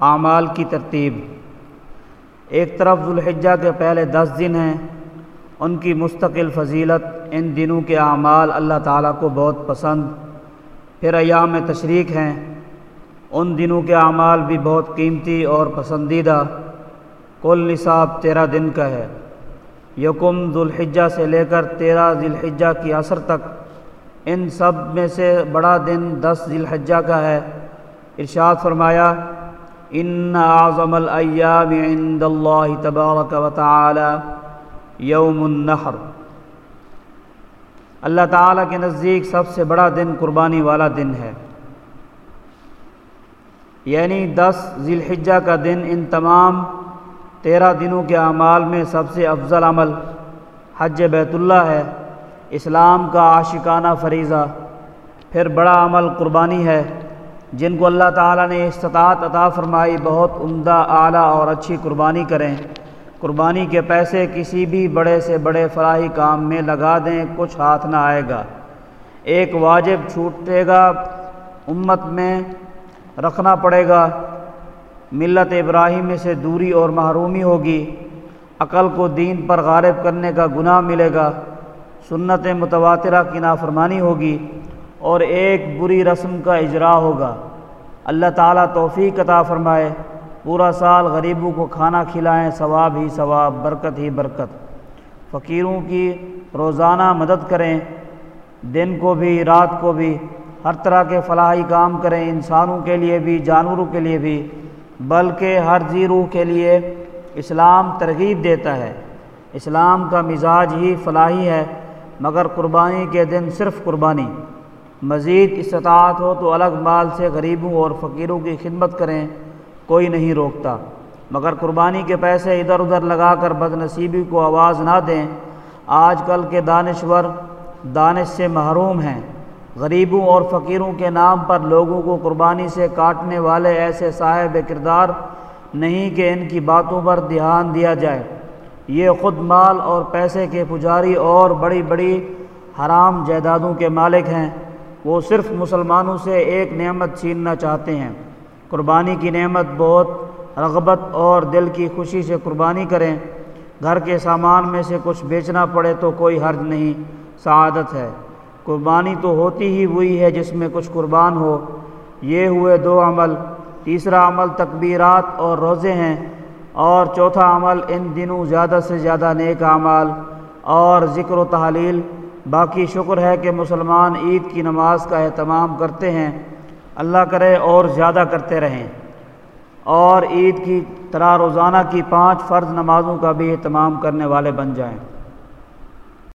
اعمال کی ترتیب۔ ایک طرف ذوالحجہ کے پہلے دس دن ہیں، ان کی مستقل فضیلت، ان دنوں کے اعمال اللہ تعالیٰ کو بہت پسند۔ پھر ایام تشریق ہیں، ان دنوں کے اعمال بھی بہت قیمتی اور پسندیدہ۔ کل نصاب تیرہ دن کا ہے۔ یکم ذوالحجہ سے لے کر تیرہ ذی الحجہ کی عصر تک، ان سب میں سے بڑا دن دس ذی الحجہ کا ہے۔ ارشاد فرمایا ان اعظم الایام عند اللہ تبارک و تعالی یوم النحر. اللہ تعالیٰ کے نزدیک سب سے بڑا دن قربانی والا دن ہے۔ یعنی دس ذی الحجہ کا دن ان تمام تیرہ دنوں کے اعمال میں سب سے افضل عمل حج بیت اللہ ہے۔ اسلام کا عاشقانہ فریضہ، پھر بڑا عمل قربانی ہے۔ جن کو اللہ تعالیٰ نے استطاعت عطا فرمائی، بہت عمدہ، اعلیٰ اور اچھی قربانی کریں۔ قربانی کے پیسے کسی بھی بڑے سے بڑے فلاحی کام میں لگا دیں، کچھ ہاتھ نہ آئے گا۔ ایک واجب چھوٹے گا، امت میں رکھنا پڑے گا۔ ملت ابراہیم سے دوری اور محرومی ہوگی۔ عقل کو دین پر غارب کرنے کا گناہ ملے گا۔ سنت متواترہ کی نافرمانی ہوگی۔ اور ایک بری رسم کا اجرا ہوگا۔ اللہ تعالیٰ توفیق عطا فرمائے۔ پورا سال غریبوں کو کھانا کھلائیں، ثواب ہی ثواب، برکت ہی برکت۔ فقیروں کی روزانہ مدد کریں۔ دن کو بھی، رات کو بھی، ہر طرح کے فلاحی کام کریں۔ انسانوں کے لیے بھی، جانوروں کے لیے بھی۔ بلکہ ہر زی روح کے لیے اسلام ترغیب دیتا ہے۔ اسلام کا مزاج ہی فلاحی ہے، مگر قربانی کے دن صرف قربانی۔ مزید استطاعت ہو تو الگ مال سے غریبوں اور فقیروں کی خدمت کریں، کوئی نہیں روکتا۔ مگر قربانی کے پیسے ادھر ادھر لگا کر بد نصیبی کو آواز نہ دیں۔ آج کل کے دانشور دانش سے محروم ہیں۔ غریبوں اور فقیروں کے نام پر لوگوں کو قربانی سے کاٹنے والے ایسے صاحب کردار نہیں کہ ان کی باتوں پر دھیان دیا جائے۔ یہ خود مال اور پیسے کے پجاری اور بڑی بڑی حرام جائیدادوں کے مالک ہیں۔ وہ صرف مسلمانوں سے ایک نعمت چھیننا چاہتے ہیں۔ قربانی کی نعمت بہت رغبت اور دل کی خوشی سے قربانی کریں۔ گھر کے سامان میں سے کچھ بیچنا پڑے تو کوئی حرج نہیں، سعادت ہے۔ قربانی تو ہوتی ہی ہوئی ہے جس میں کچھ قربان ہو۔ یہ ہوئے دو عمل، تیسرا عمل تکبیرات اور روزے ہیں اور چوتھا عمل ان دنوں زیادہ سے زیادہ نیک اعمال اور ذکر و تحلیل باقی شکر ہے کہ مسلمان عید کی نماز کا اہتمام کرتے ہیں۔ اللہ کرے اور زیادہ کرتے رہیں۔ اور عید کی طرح روزانہ کی پانچ فرض نمازوں کا بھی اہتمام کرنے والے بن جائیں۔